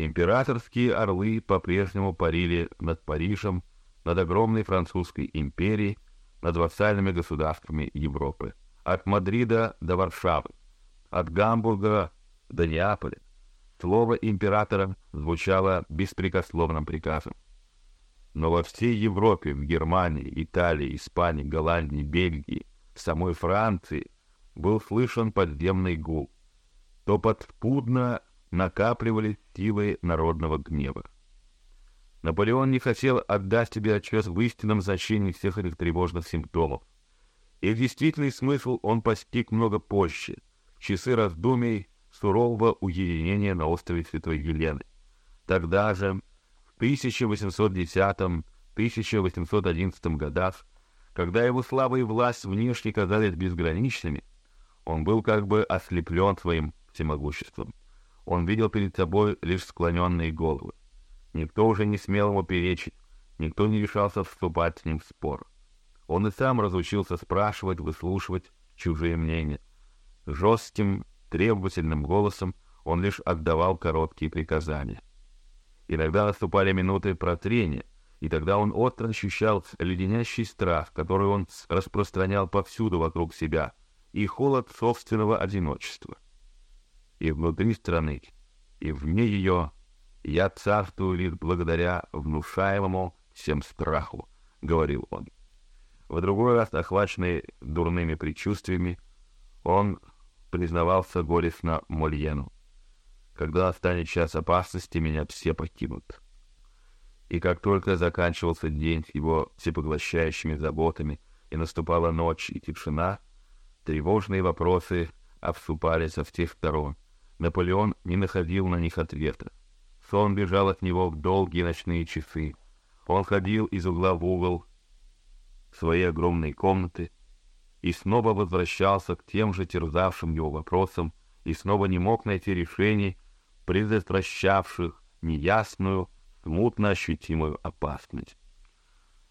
Императорские орлы по-прежнему парили над Парижем, над огромной французской империей, над вассальными государствами Европы, от Мадрида до Варшавы, от Гамбурга до Неаполя. Слово императора звучало беспрекословным приказом. Но во всей Европе, в Германии, Италии, Испании, Голландии, Бельгии, в самой Франции был слышен подземный гул. То подспудно накапливались силы народного гнева. Наполеон не хотел отдать себе отчет в истинном значении всех этих тревожных симптомов. Их действительный смысл он постиг много позже, в часы раздумий сурового уединения на острове Святой Елены. Тогда же, в 1810-1811 годах, когда его слава и власть внешне казались безграничными, он был как бы ослеплен своим всемогуществом. Он видел перед собой лишь склоненные головы. Никто уже не смел ему перечить, никто не решался вступать с ним в спор. Он и сам разучился спрашивать, выслушивать чужие мнения. Жестким, требовательным голосом он лишь отдавал короткие приказания. Иногда наступали минуты протрения, и тогда он остро ощущал леденящий страх, который он распространял повсюду вокруг себя, и холод собственного одиночества. И внутри страны, и вне ее я царствую лишь благодаря внушаемому всем страху, говорил он. В другой раз, охваченный дурными предчувствиями, он признавался горестно Мольену. Когда настанет час опасности, меня все покинут. И как только заканчивался день с его всепоглощающими заботами и наступала ночь и тишина, тревожные вопросы обступали со всех сторон. Наполеон не находил на них ответа. Сон бежал от него в долгие ночные часы. Он ходил из угла в угол своей огромной комнаты и снова возвращался к тем же терзавшим его вопросам и снова не мог найти решений, предотвращавших неясную, смутно ощутимую опасность.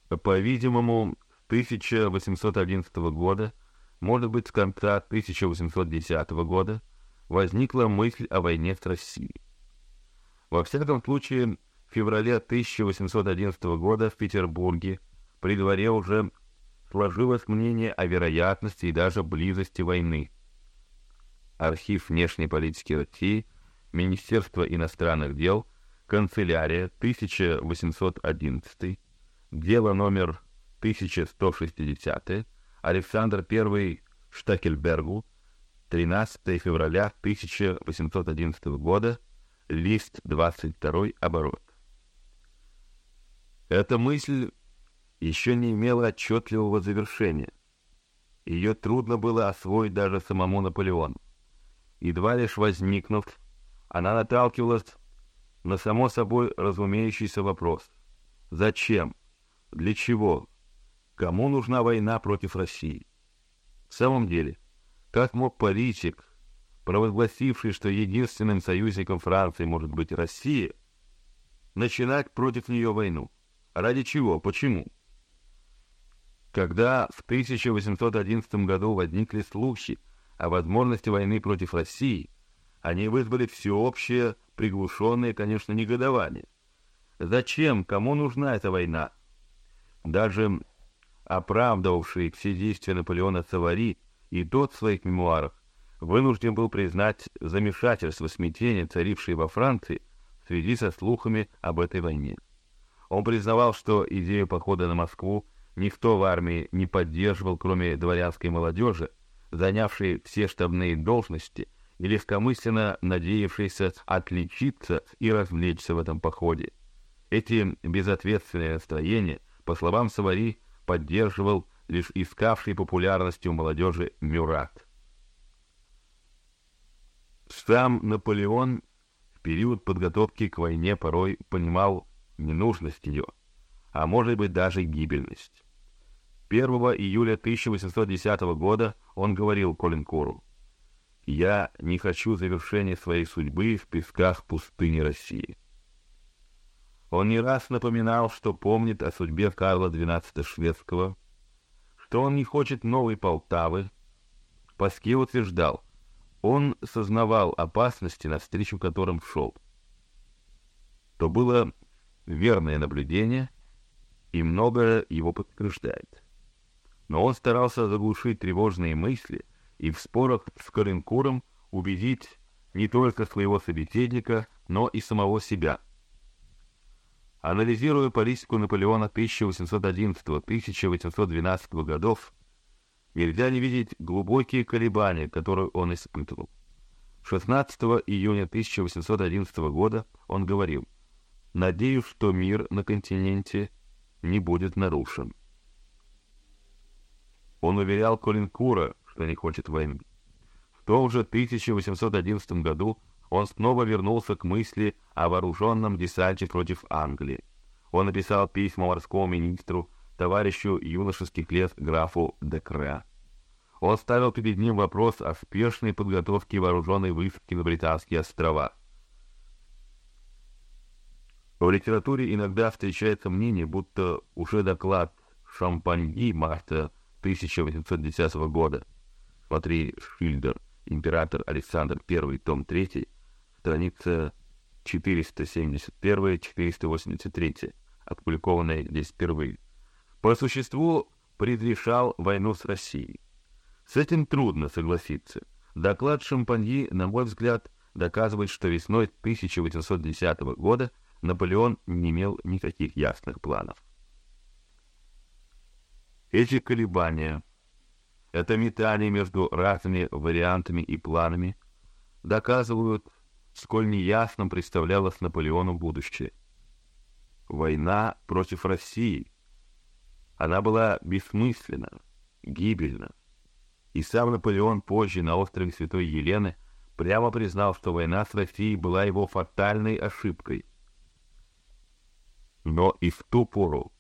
По-видимому, с 1811 года, может быть, с конца 1810 года, возникла мысль о войне с Россией. Во всяком случае, в феврале 1811 года в Петербурге при дворе уже сложилось мнение о вероятности и даже близости войны. Архив внешней политики России, Министерство иностранных дел, канцелярия 1811, дело номер 1160, Александр I Штакельбергу, 13 февраля 1811 года, лист 22 оборот. Эта мысль еще не имела отчетливого завершения. Ее трудно было освоить даже самому Наполеону. Едва лишь возникнув, она наталкивалась на само собой разумеющийся вопрос: зачем, для чего, кому нужна война против России? В самом деле, как мог политик провозгласивший, что единственным союзником Франции может быть Россия, начинать против нее войну. Ради чего? Почему? Когда в 1811 году возникли слухи о возможности войны против России, они вызвали всеобщее, приглушенное, конечно, негодование. Зачем? Кому нужна эта война? Даже оправдывавший все действия Наполеона Савари и тот в своих мемуарах вынужден был признать замешательство, смятение, царившее во Франции в связи со слухами об этой войне. Он признавал, что идею похода на Москву никто в армии не поддерживал, кроме дворянской молодежи, занявшей все штабные должности и легкомысленно надеявшейся отличиться и развлечься в этом походе. Эти безответственные настроения, по словам Савари, поддерживал лишь искавший популярности у молодежи Мюрат. Сам Наполеон в период подготовки к войне порой понимал ненужность ее, а может быть даже гибельность. 1 июля 1810 года он говорил Колинкору: "Я не хочу завершения своей судьбы в песках пустыни России". Он не раз напоминал, что помнит о судьбе Карла XII шведского, что он не хочет новой Полтавы. Паски утверждал: он сознавал опасности, навстречу которым шел. то было верное наблюдение, и многое его подтверждает. Но он старался заглушить тревожные мысли и в спорах с Каренкуром убедить не только своего собеседника, но и самого себя. Анализируя политику Наполеона 1811-1812 годов, нельзя не видеть глубокие колебания, которые он испытывал. 16 июня 1811 года он говорил: "Надеюсь, что мир на континенте не будет нарушен". Он уверял Колинкура, что не хочет войны. В том же 1811 году он снова вернулся к мысли о вооруженном десанте против Англии. Он написал письмо морскому министру товарищу юношеских лет графу Декре. Он ставил перед ним вопрос о спешной подготовке вооруженной высадки на британские острова. В литературе иногда встречается мнение, будто уже доклад Шампаньи марта 1810 года, смотри Шильдер, император Александр I, том 3, страница 471-483, опубликованная здесь впервые, по существу предрешал войну с Россией. С этим трудно согласиться. Доклад Шампаньи, на мой взгляд, доказывает, что весной 1810 года Наполеон не имел никаких ясных планов. Эти колебания, это метание между разными вариантами и планами доказывают, сколь неясным представлялось Наполеону будущее. Война против России. Она была бессмысленна, гибельна. И сам Наполеон позже на острове Святой Елены прямо признал, что война с Россией была его фатальной ошибкой. Но и в ту пору,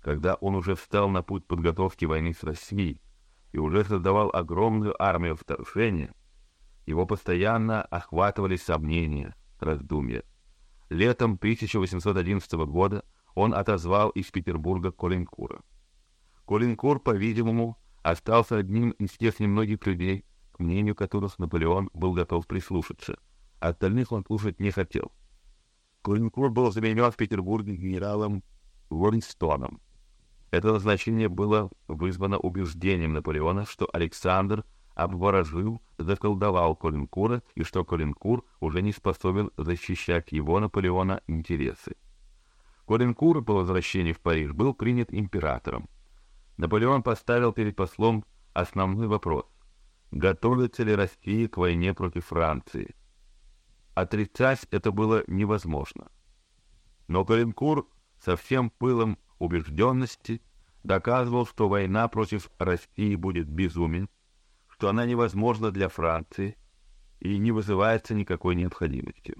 когда он уже встал на путь подготовки войны с Россией и уже создавал огромную армию вторжения, его постоянно охватывали сомнения, раздумья. Летом 1811 года он отозвал из Петербурга Колинкура. Колинкур, по-видимому, остался одним из тех немногих людей, к мнению которых Наполеон был готов прислушаться. Остальных он слушать не хотел. Клинкур был заменен в Петербурге генералом Уорнстоном. Это назначение было вызвано убеждением Наполеона, что Александр обворожил, заколдовал Колинкура и что Колинкур уже не способен защищать его Наполеона интересы. Колинкур по возвращении в Париж был принят императором. Наполеон поставил перед послом основной вопрос: готовится ли Россия к войне против Франции? Отрицать это было невозможно. Но Калинкур со всем пылом убежденности доказывал, что война против России будет безумен, что она невозможна для Франции и не вызывается никакой необходимостью.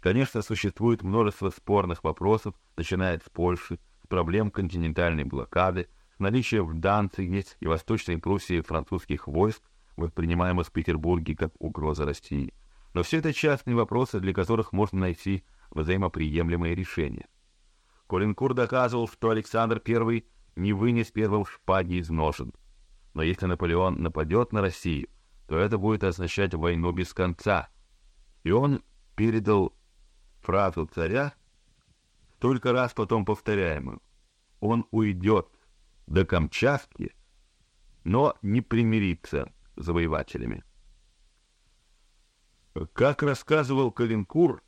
Конечно, существует множество спорных вопросов, начиная с Польши, с проблем континентальной блокады, наличие в Данциге и Восточной Пруссии французских войск, воспринимаемых в Петербурге как угроза России. Но все это частные вопросы, для которых можно найти взаимоприемлемые решения. Колинкур доказывал, что Александр I не вынес первым шпаги из ножен. Но если Наполеон нападет на Россию, то это будет означать войну без конца. И он передал фразу царя, только раз потом повторяемую: "Он уйдет до Камчатки, но не примириться с завоевателями. Как рассказывал Калинкур,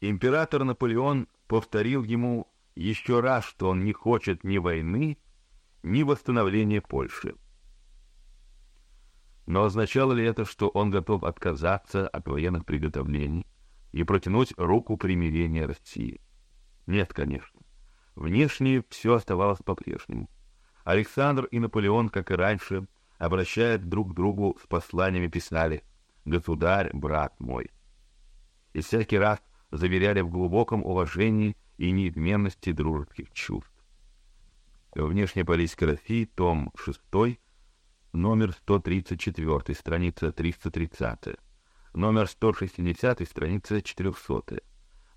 император Наполеон повторил ему еще раз, что он не хочет ни войны, ни восстановления Польши. Но означало ли это, что он готов отказаться от военных приготовлений и протянуть руку примирения России? Нет, конечно. Внешне все оставалось по-прежнему. Александр и Наполеон, как и раньше, обращаясь друг к другу с посланиями, писали «Государь, брат мой». И всякий раз заверяли в глубоком уважении и неизменности дружеских чувств. Внешняя политика России, том 6, номер 134, страница 330, номер 160, страница 400,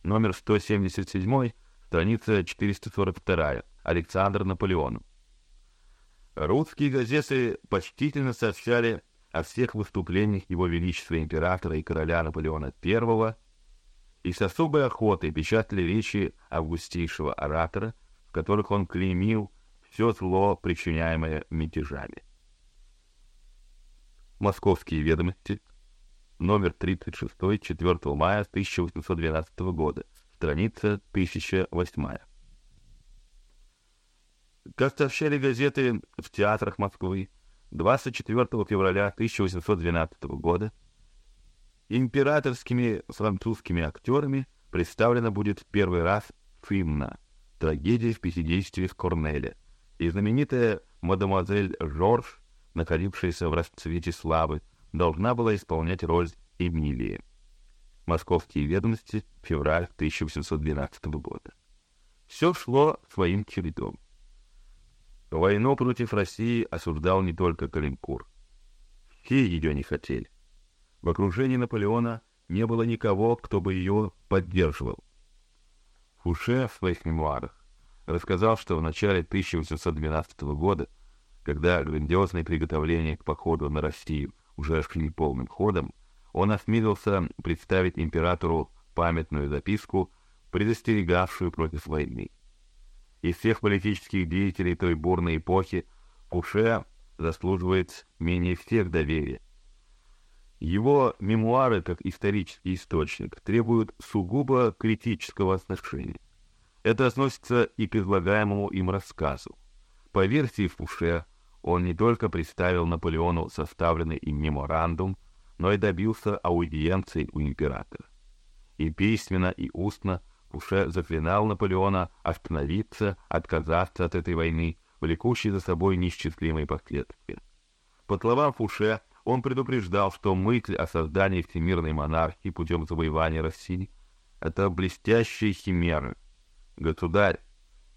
номер 177, страница 442, Александр Наполеон. Русские газеты почтительно сообщали о всех выступлениях Его Величества императора и короля Наполеона I и с особой охотой печатали речи августейшего оратора, в которых он клеймил все зло, причиняемое мятежами. Московские ведомости, номер 36, 4 мая 1812 года, страница 1008. Как сообщали газеты в театрах Москвы, 24 февраля 1812 года. Императорскими французскими актерами представлена будет в первый раз «Фимна» — трагедия в пятидействии с Корнеля, и знаменитая мадемуазель Жорж, находившаяся в расцвете славы, должна была исполнять роль Эмилии. Московские ведомости, февраль 1812 года. Все шло своим чередом. Войну против России осуждал не только Калинкур. Все ее не хотели. В окружении Наполеона не было никого, кто бы ее поддерживал. Фуше в своих мемуарах рассказал, что в начале 1812 года, когда грандиозные приготовления к походу на Россию уже шли полным ходом, он осмелился представить императору памятную записку, предостерегавшую против войны. Из всех политических деятелей той бурной эпохи Фуше заслуживает менее всех доверия, его мемуары, как исторический источник, требуют сугубо критического отношения. Это относится и к излагаемому им рассказу. По версии Фуше, он не только представил Наполеону составленный им меморандум, но и добился аудиенции у императора. И письменно, и устно Фуше заклинал Наполеона остановиться, отказаться от этой войны, влекущей за собой неисчислимые последствия. По словам Фуше, он предупреждал, что мысль о создании всемирной монархии путем завоевания России — это блестящие химеры. Государь,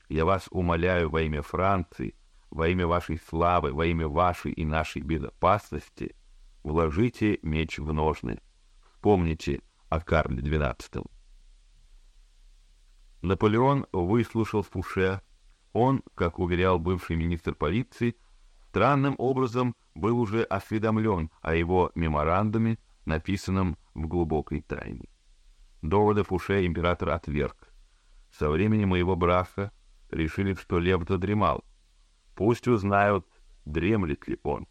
я вас умоляю во имя Франции, во имя вашей славы, во имя вашей и нашей безопасности, вложите меч в ножны. Вспомните о Карле XII. Наполеон выслушал Фуше. Он, как уверял бывший министр полиции, странным образом был уже осведомлен о его меморандуме, написанном в глубокой тайне. Доводы Фуше император отверг. Со времени моего брака решили, что Лев задремал. Пусть узнают, дремлет ли он.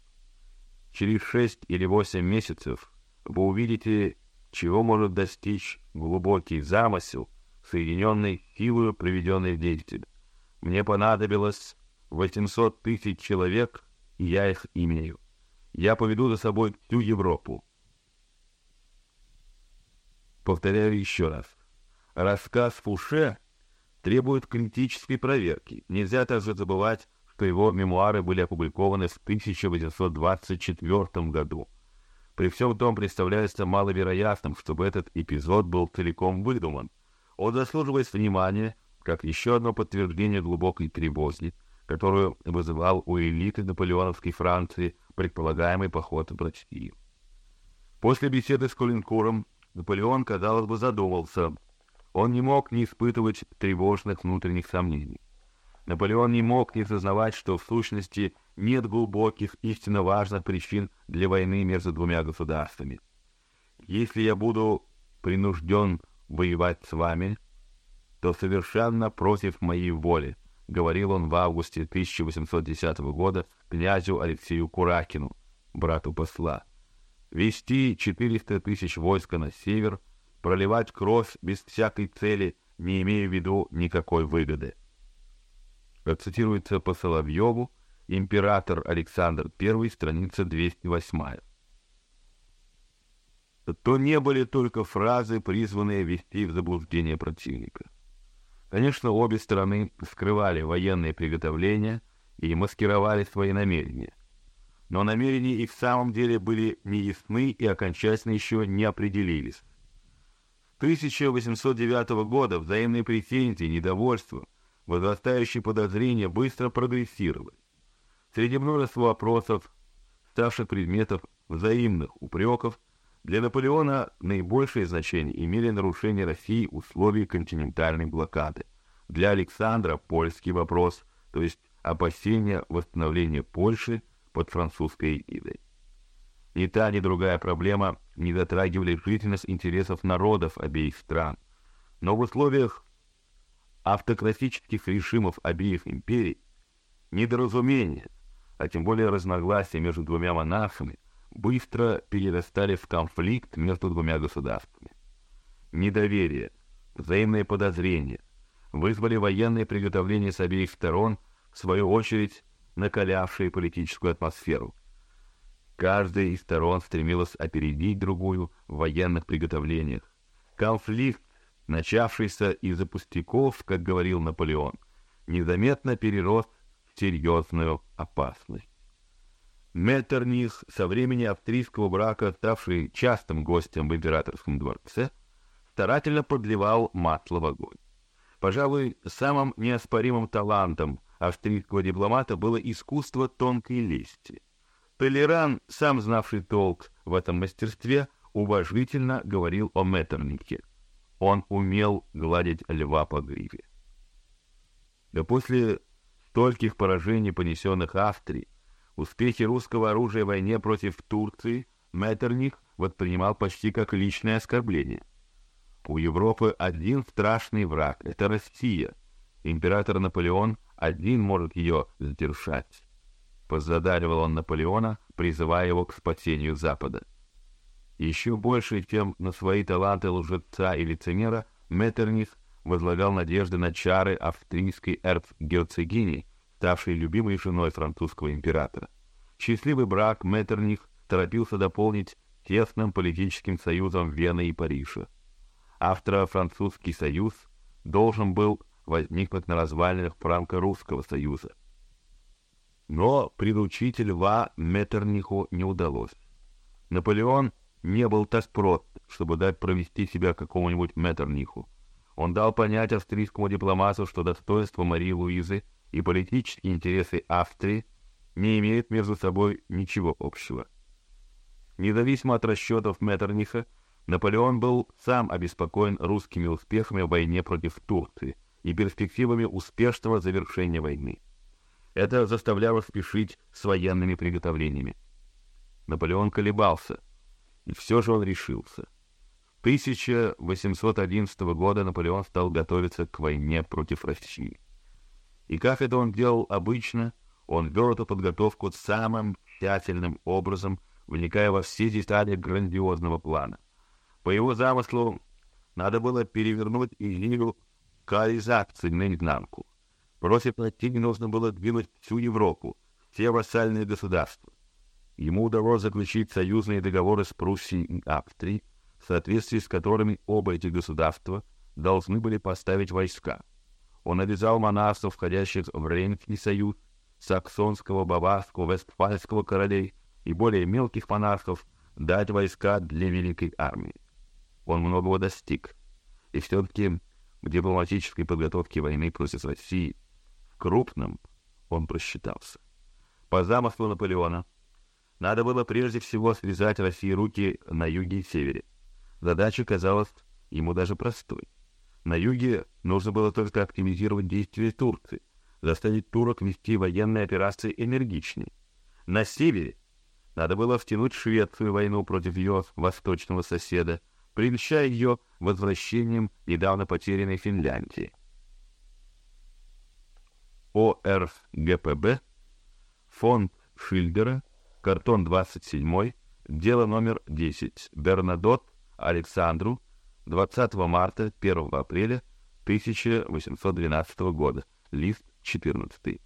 Через шесть или восемь месяцев вы увидите, чего может достичь глубокий замысел, соединенный силою приведенной в действие. Мне понадобилось 800 тысяч человек и я их имею. Я поведу за собой всю Европу. Повторяю еще раз. Рассказ Фуше требует критической проверки. Нельзя также забывать, что его мемуары были опубликованы в 1824 году. При всем том представляется маловероятным, чтобы этот эпизод был целиком выдуман. Он заслуживает внимания как еще одно подтверждение глубокой тревоги, которую вызывал у элиты наполеоновской Франции предполагаемый поход в Россию. После беседы с Колинкуром Наполеон, казалось бы, задумался. Он не мог не испытывать тревожных внутренних сомнений. Наполеон не мог не сознавать, что в сущности нет глубоких, истинно важных причин для войны между двумя государствами. Если я буду принужден воевать с вами, то совершенно против моей воли, — говорил он в августе 1810 года князю Алексею Куракину, брату посла. «Вести 400 тысяч войска на север, проливать кровь без всякой цели, не имея в виду никакой выгоды». Цитируется по Соловьеву, император Александр I, страница 208. То не были только фразы, призванные ввести в заблуждение противника. Конечно, обе стороны скрывали военные приготовления и маскировали свои намерения. Но намерения их в самом деле были неясны и окончательно еще не определились. С 1809 года взаимные претензии, недовольство, возрастающие подозрения быстро прогрессировали. Среди множества вопросов, ставших предметов взаимных упреков, для Наполеона наибольшее значение имели нарушения России условий континентальной блокады. Для Александра польский вопрос, то есть опасения восстановления Польши под французской эгидой. Ни та, ни другая проблема не затрагивали жизненных интересов народов обеих стран, Но в условиях автократических режимов обеих империй недоразумения, а тем более разногласия между двумя монархами, быстро перерастали в конфликт между двумя государствами. Недоверие, взаимные подозрения вызвали военные приготовления с обеих сторон, в свою очередь накалявшие политическую атмосферу. Каждая из сторон стремилась опередить другую в военных приготовлениях. Конфликт, начавшийся из-за пустяков, как говорил Наполеон, незаметно перерос в серьезную опасность. Меттерних, со времени австрийского брака ставший частым гостем в императорском дворце, старательно подливал масло в огонь. Пожалуй, самым неоспоримым талантом австрийского дипломата было искусство тонкой лести. Толеран, сам знавший толк в этом мастерстве, уважительно говорил о Меттернихе. Он умел гладить льва по гриве. Да после стольких поражений, понесенных Австрии, успехи русского оружия в войне против Турции Меттерних воспринимал почти как личное оскорбление. У Европы один страшный враг — это Россия. Император Наполеон один может ее сдержать. Позадаривал он Наполеона, призывая его к спасению Запада. Еще больше, чем на свои таланты лжеца и лицемера, Меттерних возлагал надежды на чары австрийской эрцгерцогини, ставшей любимой женой французского императора. Счастливый брак Меттерних торопился дополнить тесным политическим союзом Вены и Парижа. Австро-французский союз должен был возникнуть на развалинах франко-русского союза. Но приручить льва Меттерниху не удалось. Наполеон не был так прост, чтобы дать провести себя какому-нибудь Меттерниху. Он дал понять австрийскому дипломату, что достоинство Марии Луизы и политические интересы Австрии не имеют между собой ничего общего. Независимо от расчетов Меттерниха, Наполеон был сам обеспокоен русскими успехами в войне против Турции и перспективами успешного завершения войны. Это заставляло спешить с военными приготовлениями. Наполеон колебался, и все же он решился. 1811 года Наполеон стал готовиться к войне против России. И как это он делал обычно, он вел эту подготовку самым тщательным образом, вникая во все детали грандиозного плана. По его замыслу надо было перевернуть идею коализации наизнанку. Против России нужно было двинуть всю Европу, все вассальные государства. Ему удалось заключить союзные договоры с Пруссией и Австрией, в соответствии с которыми оба эти государства должны были поставить войска. Он обязал монархов, входящих в Рейнский союз, саксонского, баварского, вестфальского королей и более мелких монархов дать войска для великой армии. Он многого достиг, и все-таки в дипломатической подготовке войны против России в крупном он просчитался. По замыслу Наполеона надо было прежде всего связать России руки на юге и севере. Задача казалась ему даже простой. На юге нужно было только оптимизировать действия Турции, заставить турок вести военные операции энергичнее. На севере надо было втянуть Швецию в войну против ее восточного соседа, прельщая ее возвращением недавно потерянной Финляндии. ОРГПБ, фонд Шильдера, картон 27, дело номер 10, Бернадот Александру, 20 марта 1 апреля 1812 года, лист 14.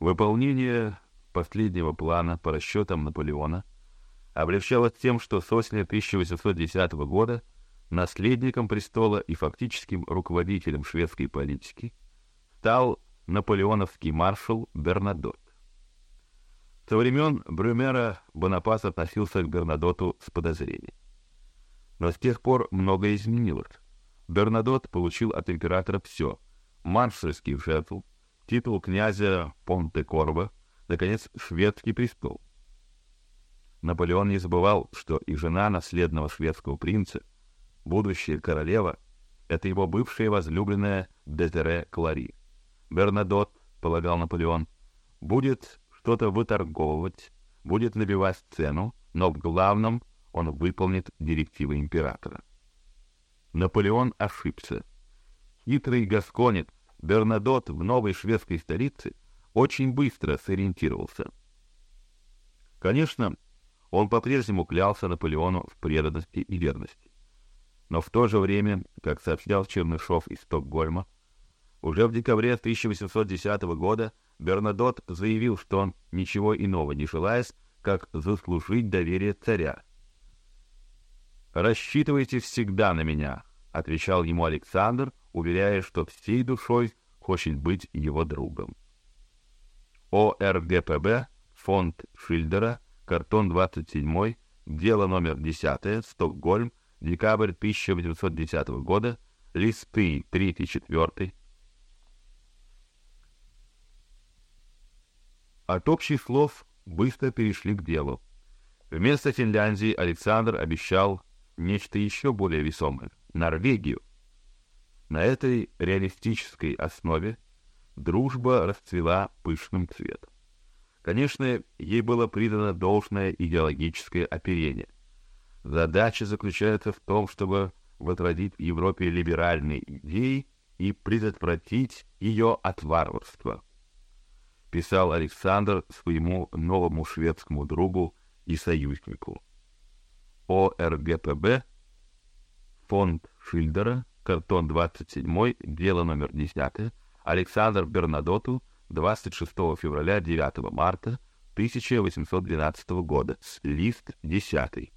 Выполнение последнего плана по расчетам Наполеона облегчалось тем, что с осени 1810 года наследником престола и фактическим руководителем шведской политики стал наполеоновский маршал Бернадот. Со времен Брюмера Бонапарт относился к Бернадоту с подозрением. Но с тех пор многое изменилось. Бернадот получил от императора все — маршальский жезл, титул князя Понте-Корво, наконец, шведский престол. Наполеон не забывал, что и жена наследного шведского принца, будущая королева, это его бывшая возлюбленная Дезере Клари. Бернадот, полагал Наполеон, будет что-то выторговывать, будет набивать цену, но в главном он выполнит директивы императора. Наполеон ошибся. Хитрый гасконец Бернадот в новой шведской столице очень быстро сориентировался. Конечно, он по-прежнему клялся Наполеону в преданности и верности. Но в то же время, как сообщал Чернышов из Стокгольма, уже в декабре 1810 года Бернадот заявил, что он ничего иного не желает, как заслужить доверие царя. «Рассчитывайте всегда на меня», — отвечал ему Александр, уверяя, что всей душой хочет быть его другом. ОРГПБ, фонд Шильдера, картон 27, дело номер 10, Стокгольм, декабрь 1810 года, листы 3-4. От общих слов быстро перешли к делу. Вместо Финляндии Александр обещал нечто еще более весомое — Норвегию. На этой реалистической основе дружба расцвела пышным цветом. Конечно, ей было придано должное идеологическое оперение. Задача заключается в том, чтобы возродить в Европе либеральные идеи и предотвратить ее от варварства. Писал Александр своему новому шведскому другу и союзнику. ОРГПБ, фонд Шильдера, картон 27, дело номер 10, Александр Бернадоту, 26 февраля 9 марта 1812 года, лист 10.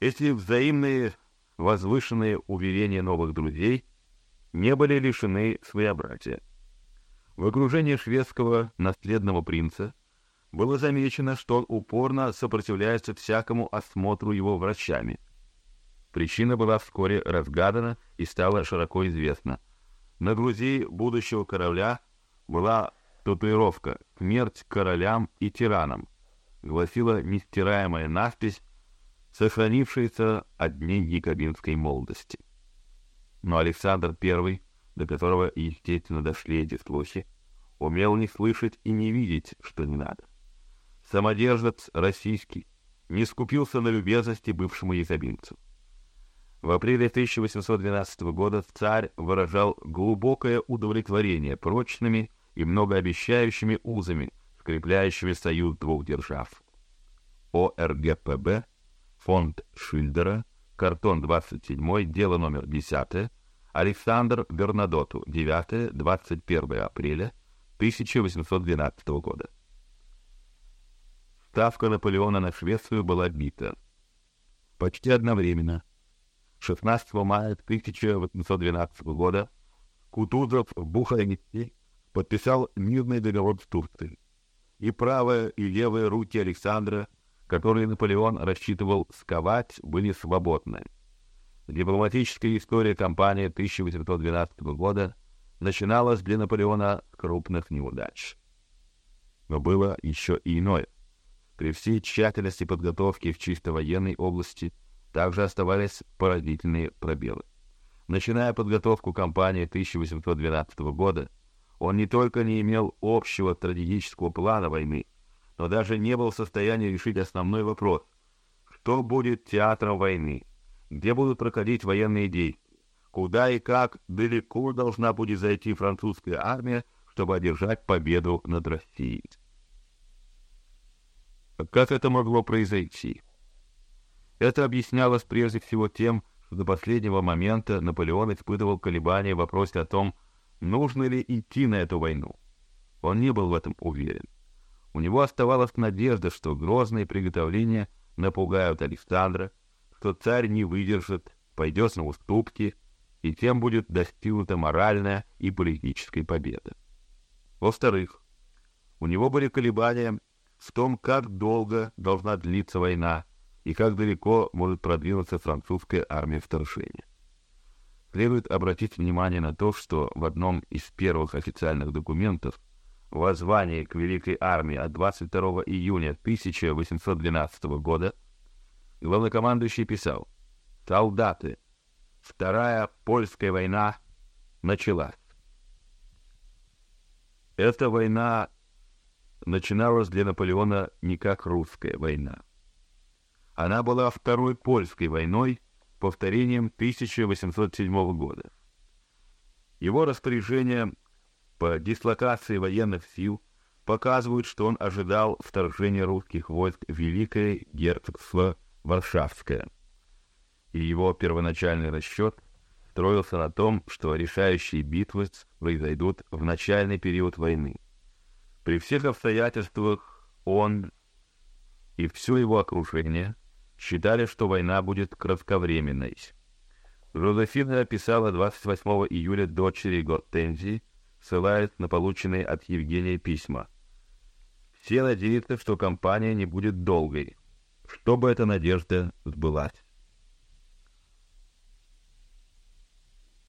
Эти взаимные возвышенные уверения новых друзей не были лишены своеобразия. В окружении шведского наследного принца было замечено, что он упорно сопротивляется всякому осмотру его врачами. Причина была вскоре разгадана и стала широко известна. На груди будущего короля была татуировка «Смерть королям и тиранам», гласила нестираемая надпись, сохранившаяся от дней якобинской молодости. Но Александр I, до которого, естественно, дошли эти слухи, умел не слышать и не видеть, что не надо. Самодержец российский не скупился на любезности бывшему якобинцу. В апреле 1812 года царь выражал глубокое удовлетворение прочными и многообещающими узами, скрепляющими союз двух держав. ОРГПБ, фонд Шильдера, картон 27, дело номер 10, Александр Бернадоту, 9-21 апреля 1812 года. Ставка Наполеона на Швецию была бита. Почти одновременно 16 мая 1812 года Кутузов в Бухаресте подписал мирный договор с Турцией. И правая, и левая руки Александра, которые Наполеон рассчитывал сковать, были свободны. Дипломатическая история кампании 1812 года начиналась для Наполеона с крупных неудач. Но было еще и иное. При всей тщательности подготовки в чисто военной области – также оставались поразительные пробелы. Начиная подготовку кампании 1812 года, он не только не имел общего стратегического плана войны, но даже не был в состоянии решить основной вопрос: что будет театром войны, где будут проходить военные действия, куда и как далеко должна будет зайти французская армия, чтобы одержать победу над Россией. Как это могло произойти? Это объяснялось прежде всего тем, что до последнего момента Наполеон испытывал колебания в вопросе о том, нужно ли идти на эту войну. Он не был в этом уверен. У него оставалась надежда, что грозные приготовления напугают Александра, что царь не выдержит, пойдет на уступки, и тем будет достигнута моральная и политическая победа. Во-вторых, у него были колебания в том, как долго должна длиться война, и как далеко может продвинуться французская армия вторжения. Следует обратить внимание на то, что в одном из первых официальных документов воззвании к Великой армии от 22 июня 1812 года главнокомандующий писал «Солдаты, Вторая польская война началась». Эта война начиналась для Наполеона не как русская война. Она была второй польской войной повторением 1807 года. Его распоряжения по дислокации военных сил показывают, что он ожидал вторжения русских войск в Великое герцогство Варшавское. И его первоначальный расчет строился на том, что решающие битвы произойдут в начальный период войны. При всех обстоятельствах он и все его окружение считали, что война будет кратковременной. Жозефина описала 28 июля дочери Гортензии, ссылаясь на полученные от Евгения письма. Все надеются, что кампания не будет долгой, чтобы эта надежда сбылась.